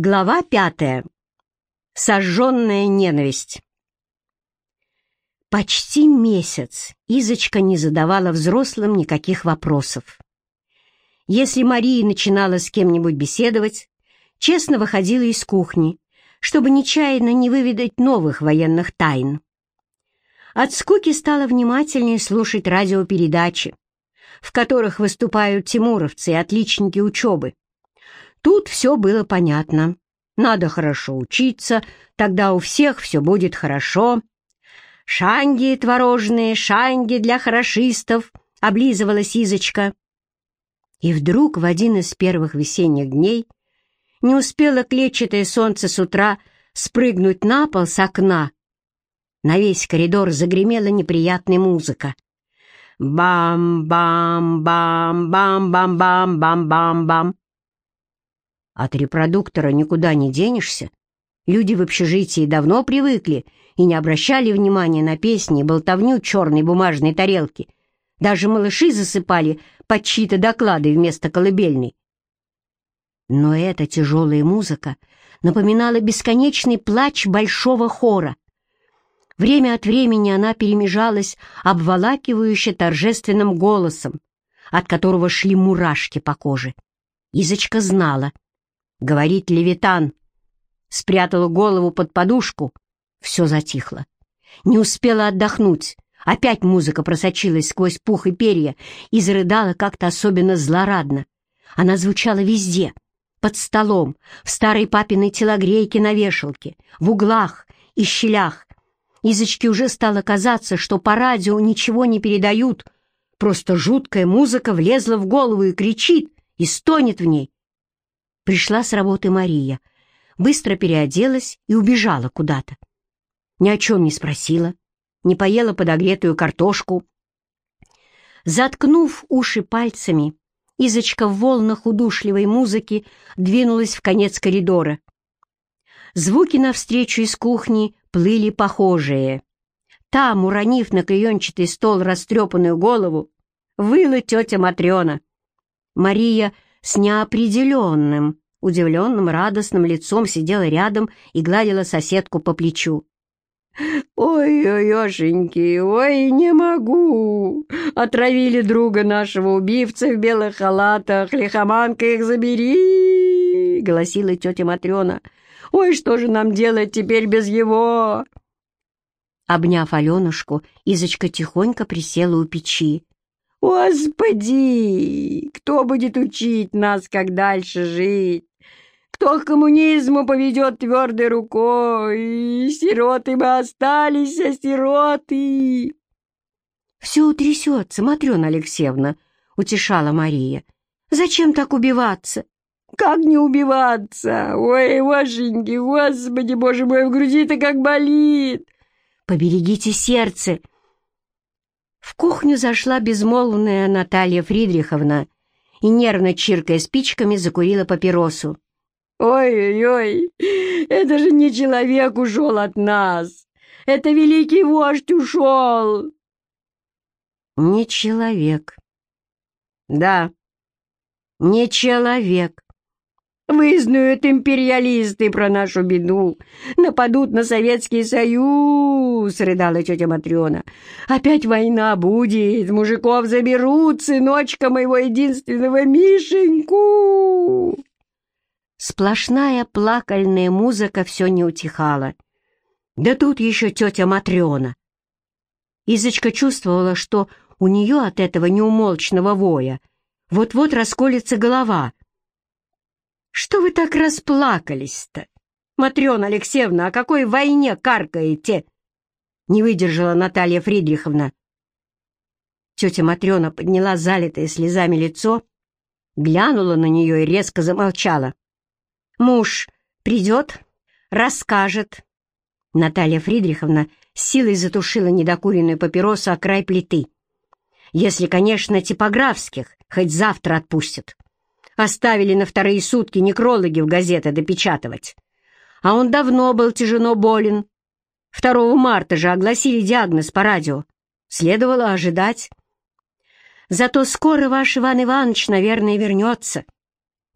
Глава пятая. Сожженная ненависть. Почти месяц Изочка не задавала взрослым никаких вопросов. Если Мария начинала с кем-нибудь беседовать, честно выходила из кухни, чтобы нечаянно не выведать новых военных тайн. От скуки стала внимательнее слушать радиопередачи, в которых выступают тимуровцы и отличники учебы. Тут все было понятно. Надо хорошо учиться, тогда у всех все будет хорошо. «Шанги творожные, шанги для хорошистов», — облизывалась Изочка. И вдруг в один из первых весенних дней не успело клетчатое солнце с утра спрыгнуть на пол с окна. На весь коридор загремела неприятная музыка. Бам-бам-бам-бам-бам-бам-бам-бам. От репродуктора никуда не денешься. Люди в общежитии давно привыкли и не обращали внимания на песни и болтовню черной бумажной тарелки. Даже малыши засыпали под чьи-то доклады вместо колыбельной. Но эта тяжелая музыка напоминала бесконечный плач большого хора. Время от времени она перемежалась обволакивающе торжественным голосом, от которого шли мурашки по коже. Изочка знала — Говорит Левитан. Спрятала голову под подушку. Все затихло. Не успела отдохнуть. Опять музыка просочилась сквозь пух и перья и зарыдала как-то особенно злорадно. Она звучала везде. Под столом, в старой папиной телогрейке на вешалке, в углах и щелях. Изочке уже стало казаться, что по радио ничего не передают. Просто жуткая музыка влезла в голову и кричит, и стонет в ней. Пришла с работы Мария, быстро переоделась и убежала куда-то. Ни о чем не спросила, не поела подогретую картошку. Заткнув уши пальцами, Изочка в волнах удушливой музыки двинулась в конец коридора. Звуки навстречу из кухни плыли похожие. Там, уронив на клеенчатый стол растрепанную голову, выла тетя Матрена. Мария с неопределенным, удивленным, радостным лицом сидела рядом и гладила соседку по плечу. «Ой-ой-ошеньки, ой, не могу! Отравили друга нашего убивца в белых халатах, лихоманка их забери!» — голосила тетя Матрена. «Ой, что же нам делать теперь без его?» Обняв Аленушку, Изочка тихонько присела у печи. «Господи! Кто будет учить нас, как дальше жить? Кто к коммунизму поведет твердой рукой? Сироты мы остались, а сироты!» «Все утрясется, Матрена Алексеевна», — утешала Мария. «Зачем так убиваться?» «Как не убиваться? Ой, вашеньки, господи, боже мой, в груди-то как болит!» «Поберегите сердце!» В кухню зашла безмолвная Наталья Фридриховна и, нервно чиркая спичками, закурила папиросу. «Ой-ой-ой, это же не человек ушел от нас! Это великий вождь ушел!» «Не человек. Да, не человек. Вызнают империалисты про нашу беду, нападут на Советский Союз!» — рыдала тетя Матрена. «Опять война будет, мужиков заберут, сыночка моего единственного Мишеньку!» Сплошная плакальная музыка все не утихала. Да тут еще тетя Матрена. Изочка чувствовала, что у нее от этого неумолчного воя вот-вот расколется голова. «Что вы так расплакались-то? Матрена Алексеевна, о какой войне каркаете?» Не выдержала Наталья Фридриховна. Тетя Матрена подняла залитое слезами лицо, глянула на нее и резко замолчала. Муж придет, расскажет. Наталья Фридриховна силой затушила недокуренную папиросу о край плиты. Если, конечно, типографских хоть завтра отпустят. Оставили на вторые сутки некрологи в газеты допечатывать. А он давно был тяжело болен. 2 марта же огласили диагноз по радио. Следовало ожидать. Зато скоро ваш Иван Иванович, наверное, вернется.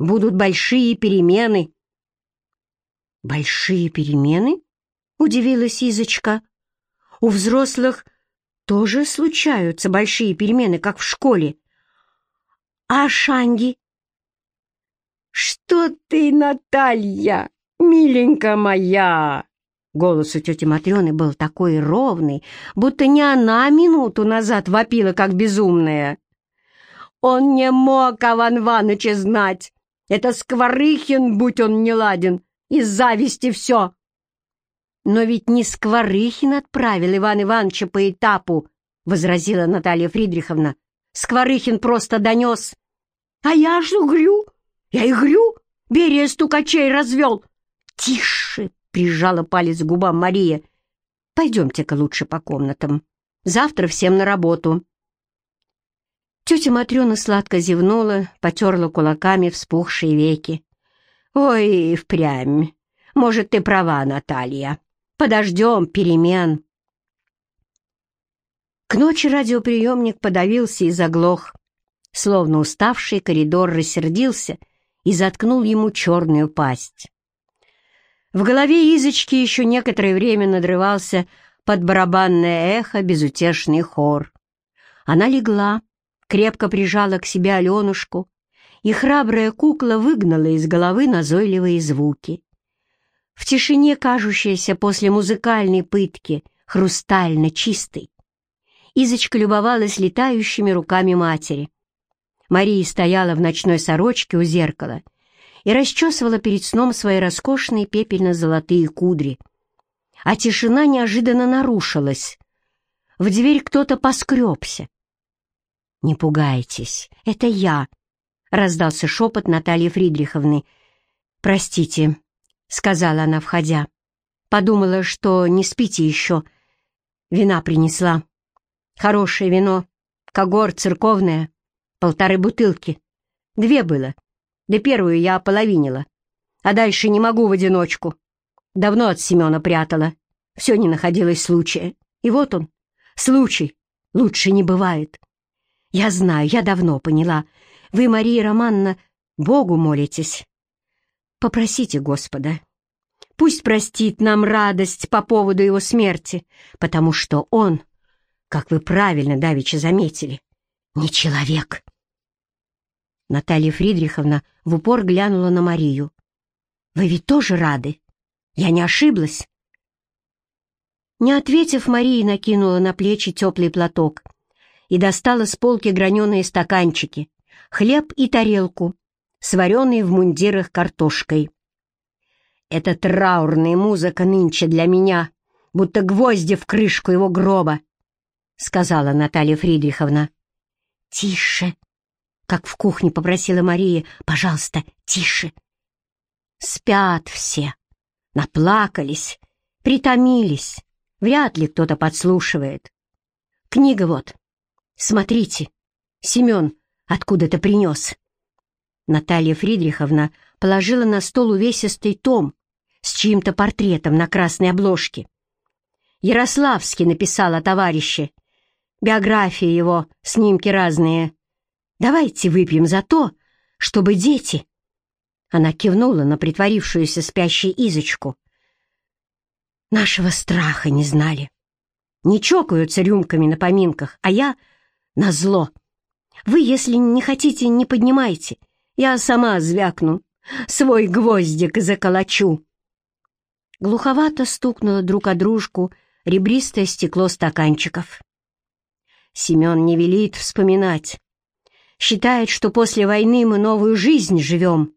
Будут большие перемены. «Большие перемены?» — удивилась Изочка. «У взрослых тоже случаются большие перемены, как в школе. А Шанги?» «Что ты, Наталья, миленькая моя!» Голос у тети Матрёны был такой ровный, будто не она минуту назад вопила, как безумная. «Он не мог Иван Иваныча знать! Это Скворыхин, будь он не ладен, из зависти все!» «Но ведь не Скворыхин отправил Иван Ивановича по этапу», — возразила Наталья Фридриховна. «Скворыхин просто донес». «А я ж угрю! Я и грю! Берия стукачей развел!» «Тише!» прижала палец к губам Мария. «Пойдемте-ка лучше по комнатам. Завтра всем на работу». Тетя Матрена сладко зевнула, потерла кулаками вспухшие веки. «Ой, впрямь! Может, ты права, Наталья. Подождем перемен». К ночи радиоприемник подавился и заглох. Словно уставший коридор рассердился и заткнул ему черную пасть. В голове Изочки еще некоторое время надрывался под барабанное эхо безутешный хор. Она легла, крепко прижала к себе Аленушку, и храбрая кукла выгнала из головы назойливые звуки. В тишине, кажущейся после музыкальной пытки, хрустально чистой, Изочка любовалась летающими руками матери. Мария стояла в ночной сорочке у зеркала и расчесывала перед сном свои роскошные пепельно-золотые кудри. А тишина неожиданно нарушилась. В дверь кто-то поскребся. «Не пугайтесь, это я», — раздался шепот Натальи Фридриховны. «Простите», — сказала она, входя. «Подумала, что не спите еще. Вина принесла. Хорошее вино, когор церковное, полторы бутылки. Две было, да первую я ополовинила. А дальше не могу в одиночку. Давно от Семена прятала. Все не находилось случая. И вот он, случай. Лучше не бывает. Я знаю, я давно поняла. Вы, Мария Романовна, Богу молитесь. Попросите Господа. Пусть простит нам радость по поводу его смерти, потому что он, как вы правильно давеча заметили, не человек. Наталья Фридриховна в упор глянула на Марию. «Вы ведь тоже рады? Я не ошиблась?» Не ответив, Мария накинула на плечи теплый платок и достала с полки граненые стаканчики, хлеб и тарелку, сваренные в мундирах картошкой. «Это траурная музыка нынче для меня, будто гвозди в крышку его гроба», — сказала Наталья Фридриховна. «Тише!» Как в кухне попросила Мария. «Пожалуйста, тише!» Спят все, наплакались, притомились. Вряд ли кто-то подслушивает. Книга вот. Смотрите, Семен откуда-то принес. Наталья Фридриховна положила на стол увесистый том с чьим-то портретом на красной обложке. Ярославский написал о товарище. Биографии его, снимки разные. Давайте выпьем за то, чтобы дети...» Она кивнула на притворившуюся спящей Изочку. «Нашего страха не знали. Не чокаются рюмками на поминках, а я — на зло. Вы, если не хотите, не поднимайте. Я сама звякну, свой гвоздик заколочу». Глуховато стукнуло друг о дружку ребристое стекло стаканчиков. Семен не велит вспоминать, Считает, что после войны мы новую жизнь живем.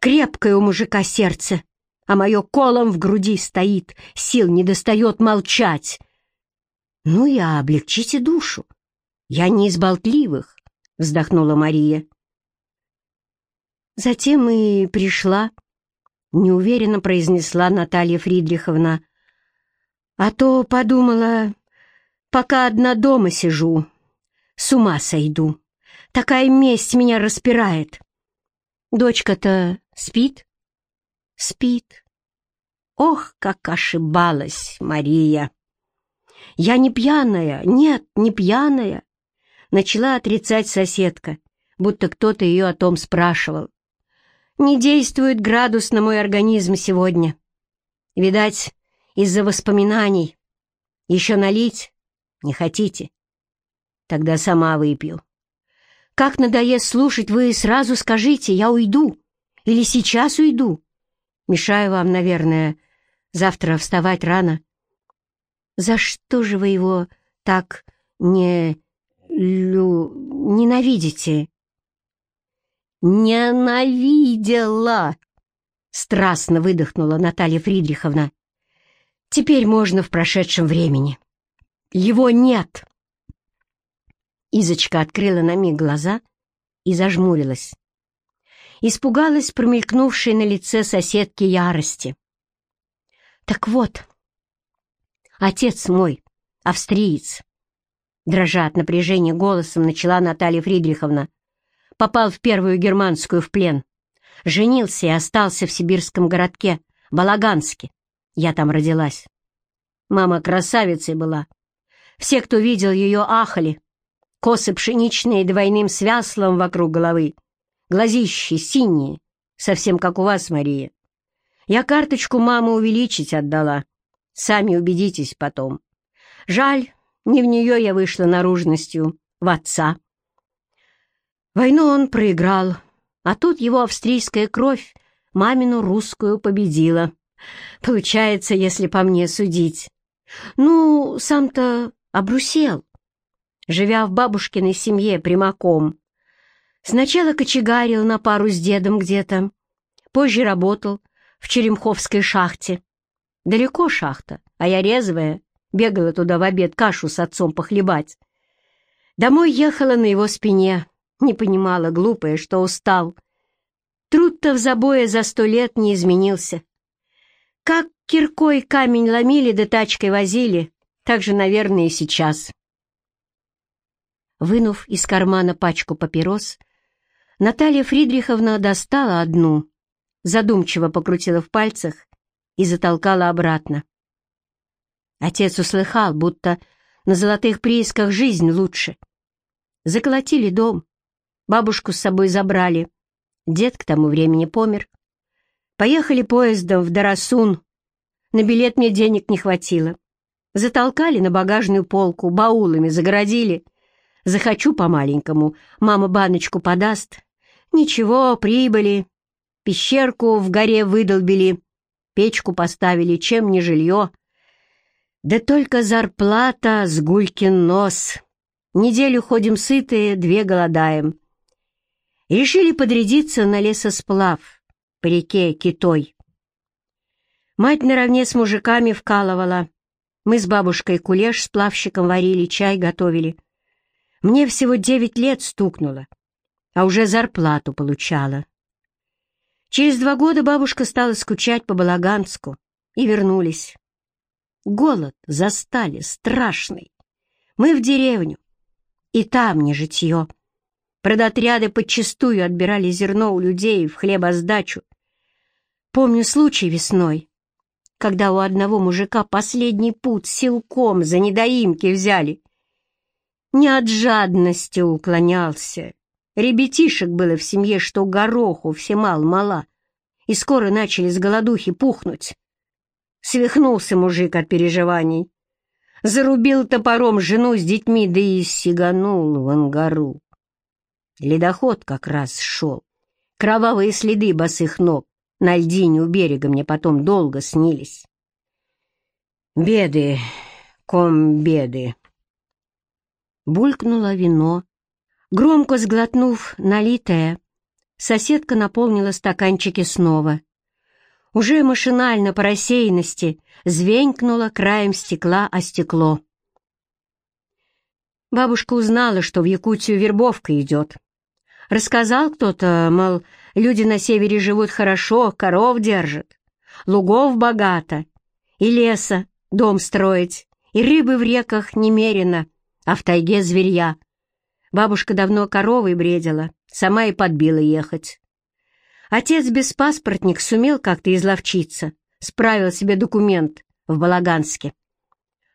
Крепкое у мужика сердце, а мое колом в груди стоит, сил не достает молчать. Ну и облегчите душу. Я не из болтливых, вздохнула Мария. Затем и пришла, неуверенно произнесла Наталья Фридриховна. А то подумала, пока одна дома сижу, с ума сойду. Такая месть меня распирает. Дочка-то спит? Спит. Ох, как ошибалась Мария! Я не пьяная, нет, не пьяная. Начала отрицать соседка, будто кто-то ее о том спрашивал. Не действует градус на мой организм сегодня. Видать, из-за воспоминаний. Еще налить не хотите? Тогда сама выпью. Как надоест слушать, вы сразу скажите, я уйду. Или сейчас уйду. Мешаю вам, наверное, завтра вставать рано. За что же вы его так не... лю... ненавидите? Ненавидела! Страстно выдохнула Наталья Фридриховна. Теперь можно в прошедшем времени. Его нет. Изочка открыла на миг глаза и зажмурилась. Испугалась промелькнувшей на лице соседки ярости. «Так вот, отец мой, австриец», дрожа от напряжения голосом, начала Наталья Фридриховна, попал в первую германскую в плен, женился и остался в сибирском городке, Балаганске. Я там родилась. Мама красавицей была. Все, кто видел ее, ахали, косы пшеничные двойным свяслом вокруг головы, глазищи синие, совсем как у вас, Мария. Я карточку мамы увеличить отдала. Сами убедитесь потом. Жаль, не в нее я вышла наружностью, в отца. Войну он проиграл, а тут его австрийская кровь мамину русскую победила. Получается, если по мне судить. Ну, сам-то обрусел живя в бабушкиной семье прямаком. Сначала кочегарил на пару с дедом где-то, позже работал в Черемховской шахте. Далеко шахта, а я резвая, бегала туда в обед кашу с отцом похлебать. Домой ехала на его спине, не понимала, глупая, что устал. Труд-то в забое за сто лет не изменился. Как киркой камень ломили да тачкой возили, так же, наверное, и сейчас. Вынув из кармана пачку папирос, Наталья Фридриховна достала одну, задумчиво покрутила в пальцах и затолкала обратно. Отец услыхал, будто на золотых приисках жизнь лучше. Заколотили дом, бабушку с собой забрали, дед к тому времени помер. Поехали поездом в Дарасун, на билет мне денег не хватило. Затолкали на багажную полку, баулами загородили — Захочу по-маленькому, мама баночку подаст. Ничего, прибыли. Пещерку в горе выдолбили, печку поставили, чем не жилье. Да только зарплата с гулькин нос. Неделю ходим сытые, две голодаем. Решили подрядиться на лесосплав по реке Китой. Мать наравне с мужиками вкалывала. Мы с бабушкой кулеш с плавщиком варили, чай готовили. Мне всего девять лет стукнуло, а уже зарплату получала. Через два года бабушка стала скучать по Балаганску, и вернулись. Голод застали, страшный. Мы в деревню, и там не житье. Продотряды подчистую отбирали зерно у людей в хлебосдачу. Помню случай весной, когда у одного мужика последний путь силком за недоимки взяли — не от жадности уклонялся. Ребятишек было в семье, что гороху все мал-мала, и скоро начали с голодухи пухнуть. Свихнулся мужик от переживаний. Зарубил топором жену с детьми, да и сиганул в ангару. Ледоход как раз шел. Кровавые следы босых ног на льдине у берега мне потом долго снились. Беды, ком беды. Булькнуло вино. Громко сглотнув налитое, соседка наполнила стаканчики снова. Уже машинально по рассеянности звенькнула краем стекла о стекло. Бабушка узнала, что в Якутию вербовка идет. Рассказал кто-то, мол, люди на севере живут хорошо, коров держат, лугов богато, и леса, дом строить, и рыбы в реках немерено а в тайге зверья. Бабушка давно коровой бредила, сама и подбила ехать. Отец без паспортник сумел как-то изловчиться, справил себе документ в Балаганске.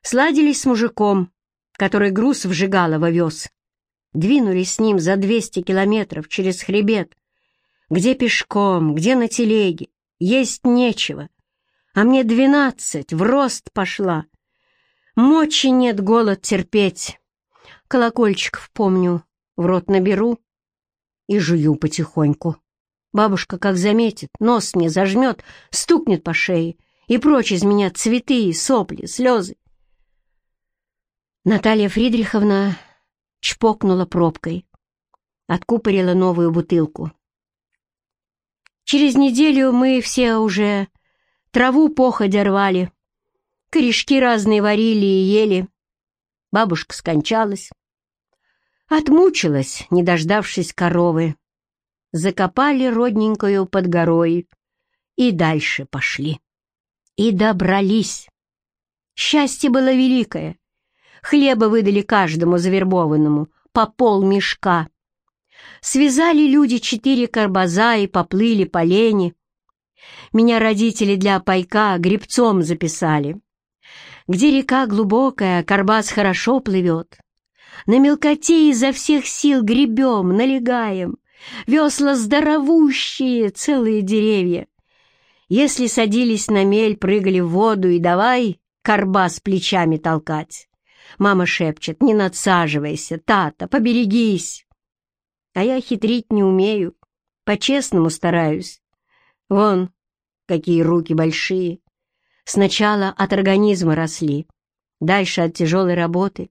Сладились с мужиком, который груз в Жигалово вез. Двинулись с ним за 200 километров через хребет. Где пешком, где на телеге, есть нечего. А мне двенадцать, в рост пошла. Мочи нет голод терпеть. Колокольчиков помню, в рот наберу и жую потихоньку. Бабушка, как заметит, нос мне зажмет, стукнет по шее и прочь из меня цветы, сопли, слезы. Наталья Фридриховна чпокнула пробкой, откупорила новую бутылку. Через неделю мы все уже траву походя рвали, корешки разные варили и ели. Бабушка скончалась. Отмучилась, не дождавшись коровы. Закопали родненькую под горой и дальше пошли. И добрались. Счастье было великое. Хлеба выдали каждому завербованному по пол мешка. Связали люди четыре карбаза и поплыли по лени. Меня родители для пайка гребцом записали. Где река глубокая, карбас хорошо плывет. На мелкоте изо всех сил гребем, налегаем. Весла здоровущие, целые деревья. Если садились на мель, прыгали в воду и давай карбас плечами толкать. Мама шепчет, не надсаживайся, тата, поберегись. А я хитрить не умею, по-честному стараюсь. Вон, какие руки большие. Сначала от организма росли, дальше от тяжелой работы.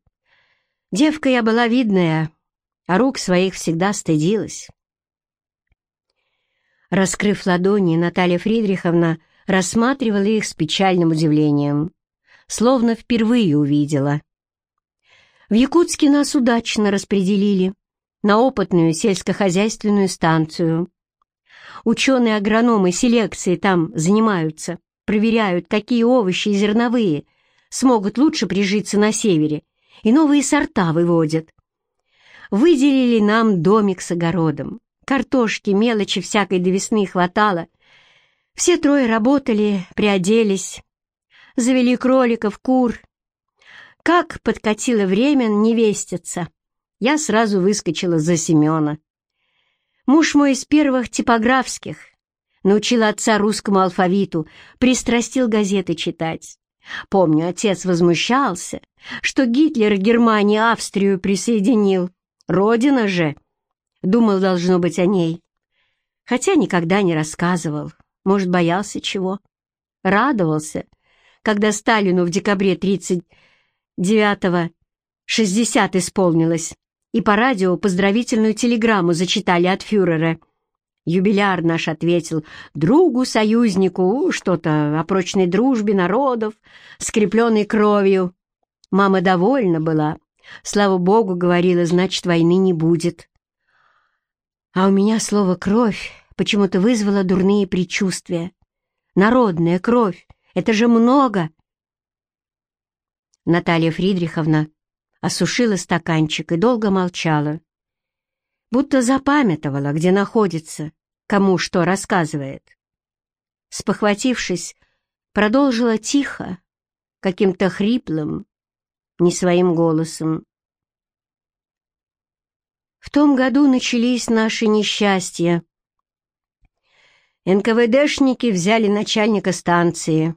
Девка я была видная, а рук своих всегда стыдилась. Раскрыв ладони, Наталья Фридриховна рассматривала их с печальным удивлением, словно впервые увидела. В Якутске нас удачно распределили на опытную сельскохозяйственную станцию. Ученые-агрономы селекции там занимаются, проверяют, какие овощи и зерновые смогут лучше прижиться на севере, и новые сорта выводят. Выделили нам домик с огородом. Картошки, мелочи всякой до весны хватало. Все трое работали, приоделись, завели кроликов, кур. Как подкатило время невеститься, я сразу выскочила за Семена. Муж мой из первых типографских, научил отца русскому алфавиту, пристрастил газеты читать. Помню, отец возмущался, что Гитлер Германии Австрию присоединил. Родина же! Думал, должно быть о ней. Хотя никогда не рассказывал. Может, боялся чего. Радовался, когда Сталину в декабре 39-го 60 исполнилось, и по радио поздравительную телеграмму зачитали от фюрера. Юбиляр наш ответил другу-союзнику что-то о прочной дружбе народов, скрепленной кровью. Мама довольна была. Слава богу, говорила, значит, войны не будет. А у меня слово «кровь» почему-то вызвало дурные предчувствия. Народная кровь — это же много. Наталья Фридриховна осушила стаканчик и долго молчала, будто запамятовала, где находится, кому что рассказывает. Спохватившись, продолжила тихо, каким-то хриплым, не своим голосом. В том году начались наши несчастья. НКВДшники взяли начальника станции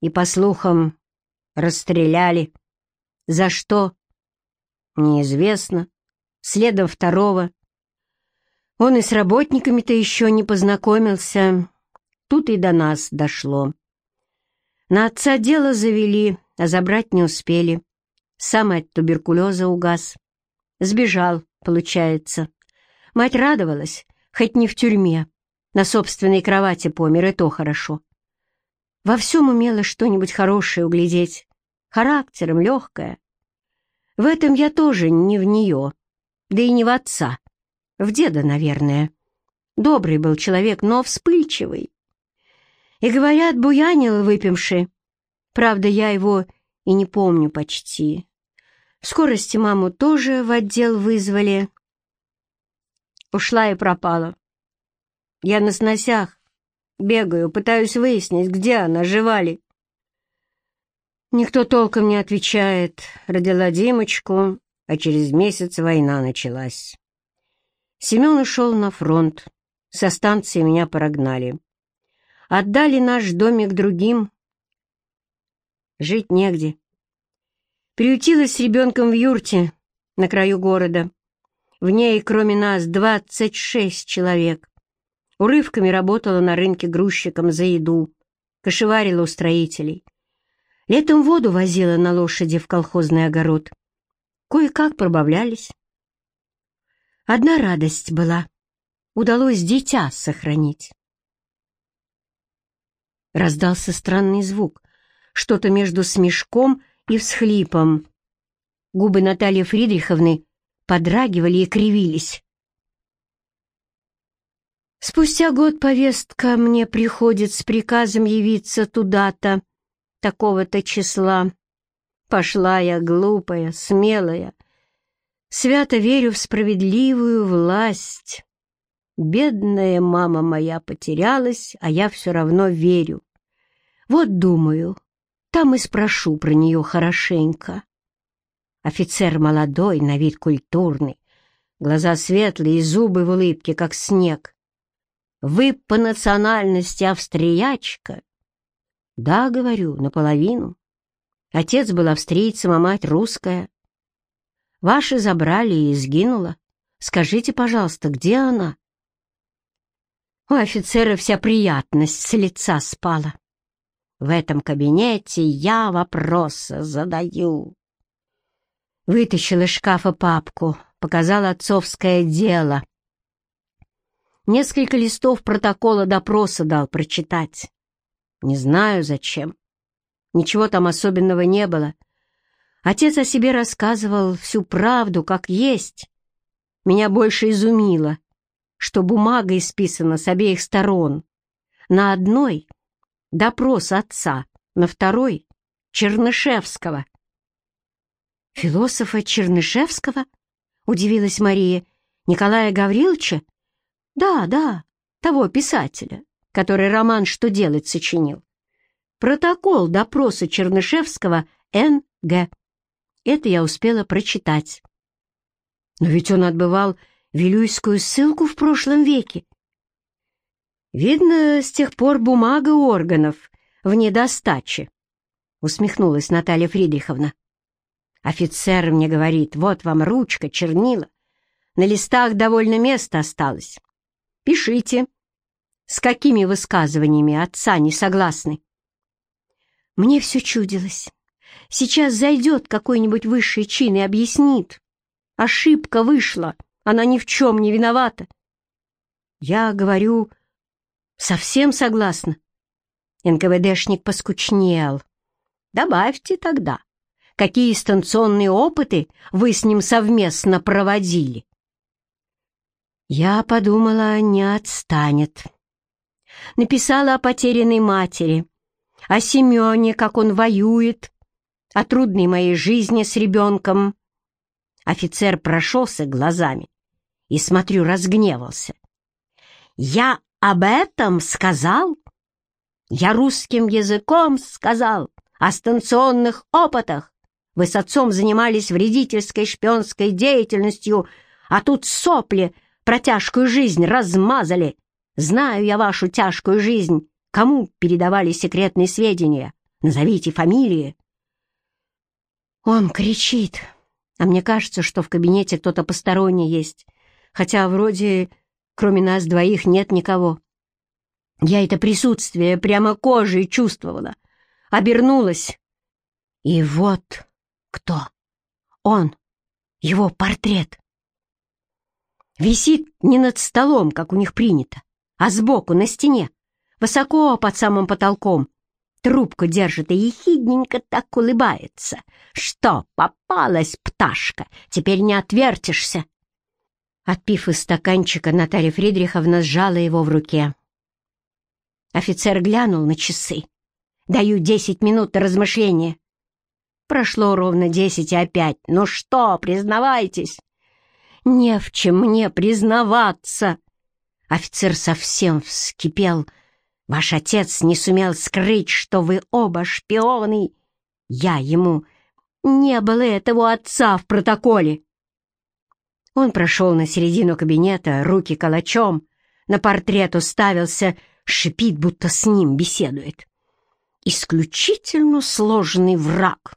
и, по слухам, расстреляли. За что? Неизвестно. Следом второго. Он и с работниками-то еще не познакомился. Тут и до нас дошло. На отца дело завели, а забрать не успели. Сам от туберкулеза угас. Сбежал, получается. Мать радовалась, хоть не в тюрьме. На собственной кровати помер, и то хорошо. Во всем умела что-нибудь хорошее углядеть. Характером легкая. В этом я тоже не в нее, да и не в отца. В деда, наверное. Добрый был человек, но вспыльчивый. И, говорят, буянил выпивший. Правда, я его и не помню почти. В скорости маму тоже в отдел вызвали. Ушла и пропала. Я на сносях бегаю, пытаюсь выяснить, где она, жива ли. Никто толком не отвечает. Родила Димочку, а через месяц война началась. Семен ушел на фронт. Со станции меня прогнали. Отдали наш домик другим, жить негде. Приютилась с ребенком в юрте на краю города. В ней, кроме нас, двадцать шесть человек. Урывками работала на рынке грузчиком за еду, кошеварила у строителей. Летом воду возила на лошади в колхозный огород. Кое-как пробавлялись. Одна радость была — удалось дитя сохранить. Раздался странный звук, что-то между смешком и всхлипом. Губы Натальи Фридриховны подрагивали и кривились. Спустя год повестка мне приходит с приказом явиться туда-то, такого-то числа. Пошла я глупая, смелая, свято верю в справедливую власть. Бедная мама моя потерялась, а я все равно верю. Вот думаю, там и спрошу про нее хорошенько. Офицер молодой, на вид культурный, глаза светлые, зубы в улыбке, как снег. Вы по национальности австриячка? Да, говорю, наполовину. Отец был австрийцем, а мать русская. Ваши забрали и сгинула. Скажите, пожалуйста, где она? У офицера вся приятность с лица спала. В этом кабинете я вопросы задаю. Вытащил из шкафа папку, показал отцовское дело. Несколько листов протокола допроса дал прочитать. Не знаю, зачем. Ничего там особенного не было. Отец о себе рассказывал всю правду, как есть. Меня больше изумило, что бумага исписана с обеих сторон. На одной Допрос отца на второй — Чернышевского. «Философа Чернышевского?» — удивилась Мария. «Николая Гавриловича?» «Да, да, того писателя, который роман «Что делать» сочинил. Протокол допроса Чернышевского Н.Г. Это я успела прочитать. Но ведь он отбывал Вилюйскую ссылку в прошлом веке. Видно, с тех пор бумага органов в недостаче, усмехнулась Наталья Фридриховна. Офицер мне говорит, вот вам ручка, чернила. На листах довольно места осталось. Пишите, с какими высказываниями отца не согласны. Мне все чудилось. Сейчас зайдет какой-нибудь высший чин и объяснит. Ошибка вышла, она ни в чем не виновата. Я говорю, Совсем согласна. НКВДшник поскучнел. Добавьте тогда, какие станционные опыты вы с ним совместно проводили. Я подумала, не отстанет. Написала о потерянной матери, о Семене, как он воюет, о трудной моей жизни с ребенком. Офицер прошелся глазами и, смотрю, разгневался. Я об этом сказал? Я русским языком сказал, о станционных опытах. Вы с отцом занимались вредительской шпионской деятельностью, а тут сопли про тяжкую жизнь размазали. Знаю я вашу тяжкую жизнь. Кому передавали секретные сведения? Назовите фамилии. Он кричит, а мне кажется, что в кабинете кто-то посторонний есть, хотя вроде Кроме нас двоих нет никого. Я это присутствие прямо кожей чувствовала. Обернулась. И вот кто. Он. Его портрет. Висит не над столом, как у них принято, а сбоку, на стене, высоко под самым потолком. Трубку держит и ехидненько так улыбается. Что, попалась пташка, теперь не отвертишься. Отпив из стаканчика, Наталья Фридриховна сжала его в руке. Офицер глянул на часы. «Даю десять минут на размышление». Прошло ровно десять и опять. «Ну что, признавайтесь?» «Не в чем мне признаваться!» Офицер совсем вскипел. «Ваш отец не сумел скрыть, что вы оба шпионы. Я ему... Не было этого отца в протоколе!» Он прошел на середину кабинета, руки калачом, на портрет уставился, шипит, будто с ним беседует. исключительно сложный враг.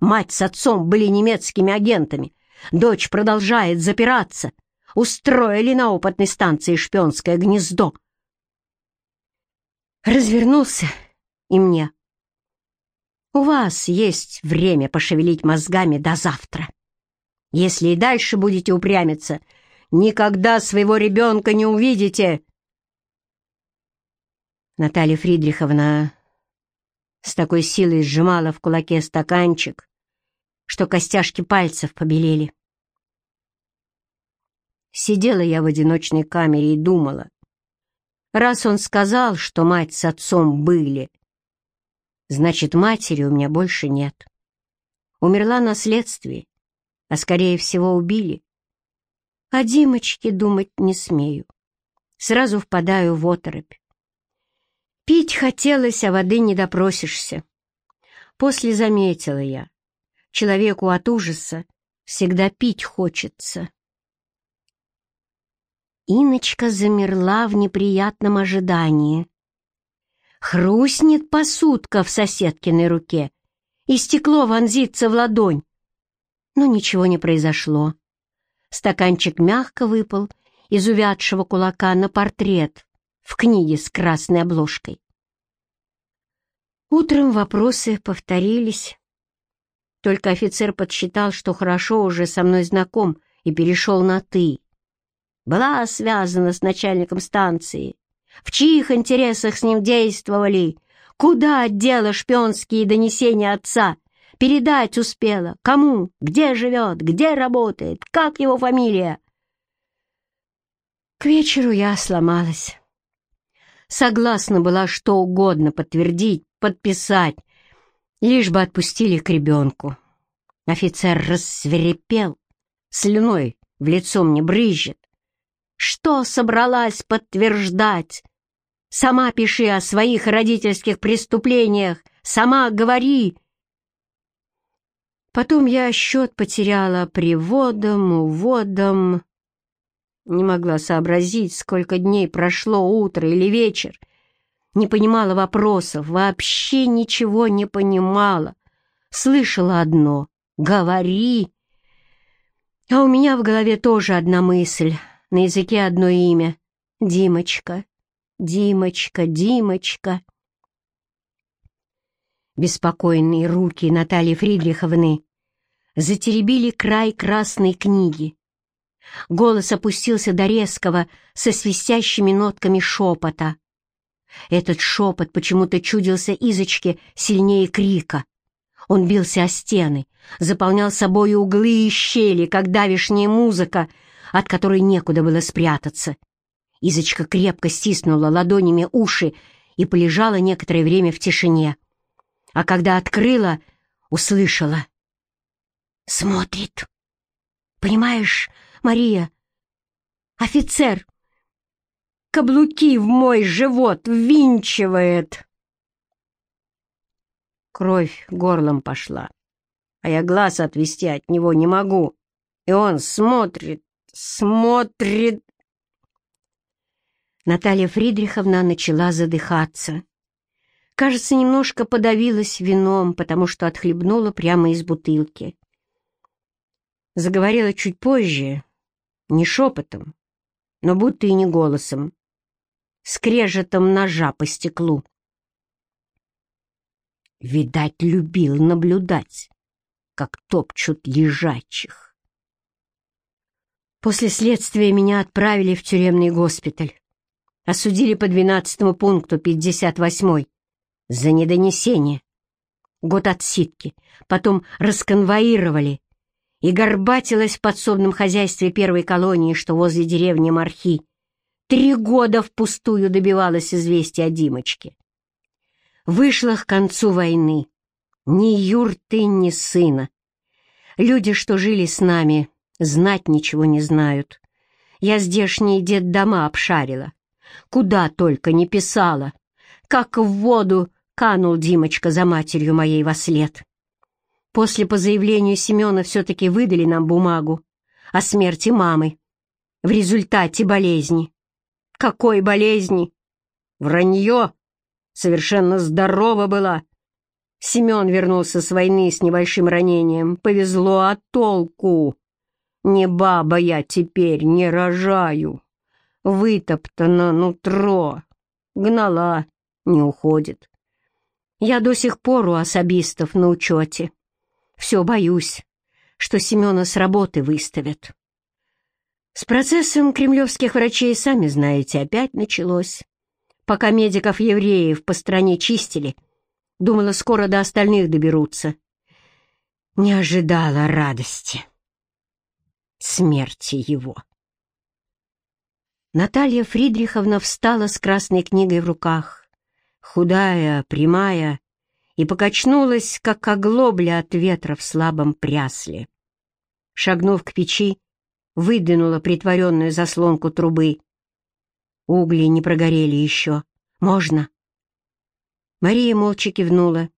Мать с отцом были немецкими агентами. Дочь продолжает запираться. Устроили на опытной станции шпионское гнездо. Развернулся и мне. У вас есть время пошевелить мозгами до завтра. Если и дальше будете упрямиться, никогда своего ребенка не увидите. Наталья Фридриховна с такой силой сжимала в кулаке стаканчик, что костяшки пальцев побелели. Сидела я в одиночной камере и думала, раз он сказал, что мать с отцом были, значит, матери у меня больше нет. Умерла на следствии, а, скорее всего, убили. О Димочке думать не смею. Сразу впадаю в оторопь. Пить хотелось, а воды не допросишься. После заметила я. Человеку от ужаса всегда пить хочется. Иночка замерла в неприятном ожидании. Хрустнет посудка в соседкиной руке, и стекло вонзится в ладонь. Но ничего не произошло. Стаканчик мягко выпал из увядшего кулака на портрет в книге с красной обложкой. Утром вопросы повторились. Только офицер подсчитал, что хорошо уже со мной знаком, и перешел на «ты». Была связана с начальником станции. В чьих интересах с ним действовали? Куда отдела шпионские донесения отца? Передать успела. Кому? Где живет? Где работает? Как его фамилия? К вечеру я сломалась. Согласна была что угодно подтвердить, подписать, лишь бы отпустили к ребенку. Офицер рассверепел, слюной в лицо мне брызжет. Что собралась подтверждать? Сама пиши о своих родительских преступлениях, сама говори. Потом я счет потеряла приводом, уводом. Не могла сообразить, сколько дней прошло, утро или вечер. Не понимала вопросов, вообще ничего не понимала. Слышала одно — «говори». А у меня в голове тоже одна мысль, на языке одно имя — Димочка, Димочка, Димочка. Беспокойные руки Натальи Фридриховны затеребили край красной книги. Голос опустился до резкого, со свистящими нотками шепота. Этот шепот почему-то чудился Изочке сильнее крика. Он бился о стены, заполнял собой углы и щели, как давишняя музыка, от которой некуда было спрятаться. Изочка крепко стиснула ладонями уши и полежала некоторое время в тишине. А когда открыла, услышала. «Смотрит. Понимаешь, Мария, офицер каблуки в мой живот ввинчивает!» Кровь горлом пошла, а я глаз отвести от него не могу. И он смотрит, смотрит. Наталья Фридриховна начала задыхаться. Кажется, немножко подавилась вином, потому что отхлебнула прямо из бутылки. Заговорила чуть позже, не шепотом, но будто и не голосом, скрежетом ножа по стеклу. Видать, любил наблюдать, как топчут лежачих. После следствия меня отправили в тюремный госпиталь. Осудили по 12 пункту 58 за недонесение. Год отсидки. Потом расконвоировали и горбатилась в подсобном хозяйстве первой колонии, что возле деревни Мархи. Три года впустую добивалась известия о Димочке. Вышла к концу войны. Ни юрты, ни сына. Люди, что жили с нами, знать ничего не знают. Я здешние детдома обшарила. Куда только не писала. Как в воду канул Димочка за матерью моей во след. После по заявлению Семена все-таки выдали нам бумагу о смерти мамы в результате болезни. Какой болезни? Вранье! Совершенно здорова была, Семен вернулся с войны с небольшим ранением. Повезло, а толку? Не баба я теперь, не рожаю. Вытоптано нутро. Гнала, не уходит. Я до сих пор у особистов на учете. Все боюсь, что Семена с работы выставят. С процессом кремлевских врачей, сами знаете, опять началось. Пока медиков-евреев по стране чистили, думала, скоро до остальных доберутся. Не ожидала радости смерти его. Наталья Фридриховна встала с красной книгой в руках, худая, прямая, и покачнулась, как оглобля от ветра в слабом прясле. Шагнув к печи, выдвинула притворенную заслонку трубы. Угли не прогорели еще. Можно? Мария молча кивнула.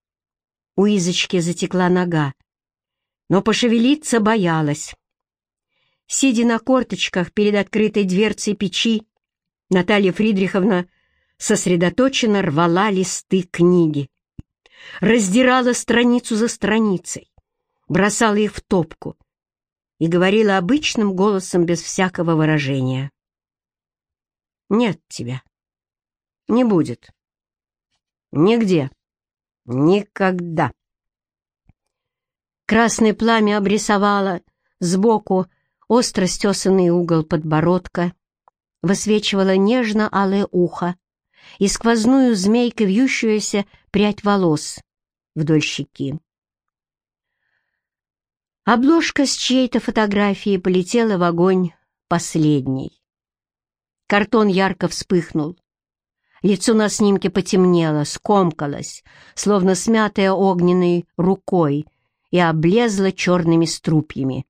У Изочки затекла нога, но пошевелиться боялась. Сидя на корточках перед открытой дверцей печи, Наталья Фридриховна сосредоточенно рвала листы книги, раздирала страницу за страницей, бросала их в топку и говорила обычным голосом без всякого выражения. «Нет тебя. Не будет. Нигде. Никогда». Красное пламя обрисовало сбоку остро стесанный угол подбородка, высвечивало нежно-алое ухо и сквозную змейкой вьющуюся прядь волос вдоль щеки. Обложка с чьей-то фотографией полетела в огонь последней. Картон ярко вспыхнул. Лицо на снимке потемнело, скомкалось, словно смятое огненной рукой, и облезло черными струпьями.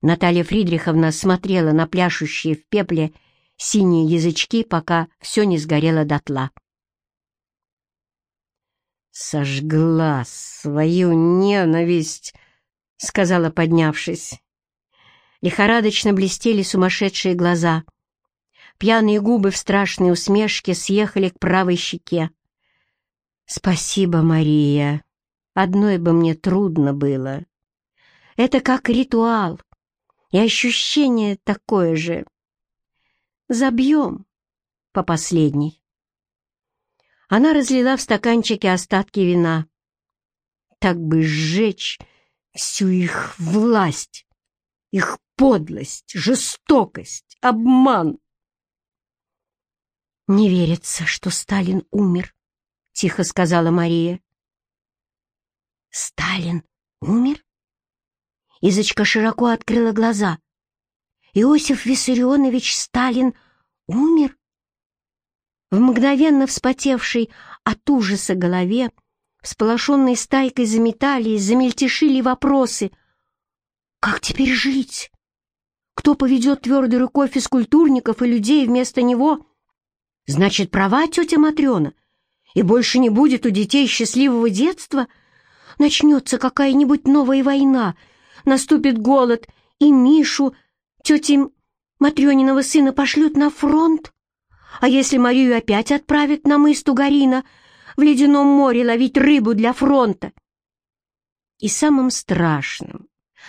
Наталья Фридриховна смотрела на пляшущие в пепле синие язычки, пока все не сгорело дотла. «Сожгла свою ненависть», — сказала, поднявшись. Лихорадочно блестели сумасшедшие глаза. Пьяные губы в страшной усмешке съехали к правой щеке. «Спасибо, Мария. Одной бы мне трудно было. Это как ритуал, и ощущение такое же. Забьем по последней. Она разлила в стаканчике остатки вина. Так бы сжечь всю их власть, их подлость, жестокость, обман. «Не верится, что Сталин умер», — тихо сказала Мария. «Сталин умер?» Изочка широко открыла глаза. «Иосиф Виссарионович Сталин умер?» В мгновенно вспотевшей от ужаса голове, всполошенной стайкой заметались, замельтешили вопросы. «Как теперь жить? Кто поведет твердой рукой физкультурников и людей вместо него? Значит, права тетя Матрена, и больше не будет у детей счастливого детства? Начнется какая-нибудь новая война — наступит голод, и Мишу, тети Матрёниного сына, пошлют на фронт? А если Марию опять отправят на мыс Тугарина в ледяном море ловить рыбу для фронта? И самым страшным,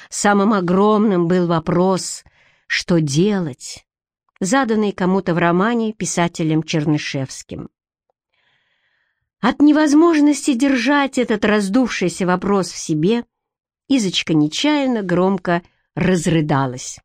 самым огромным был вопрос, что делать, заданный кому-то в романе писателем Чернышевским. От невозможности держать этот раздувшийся вопрос в себе – Изочка нечаянно громко разрыдалась.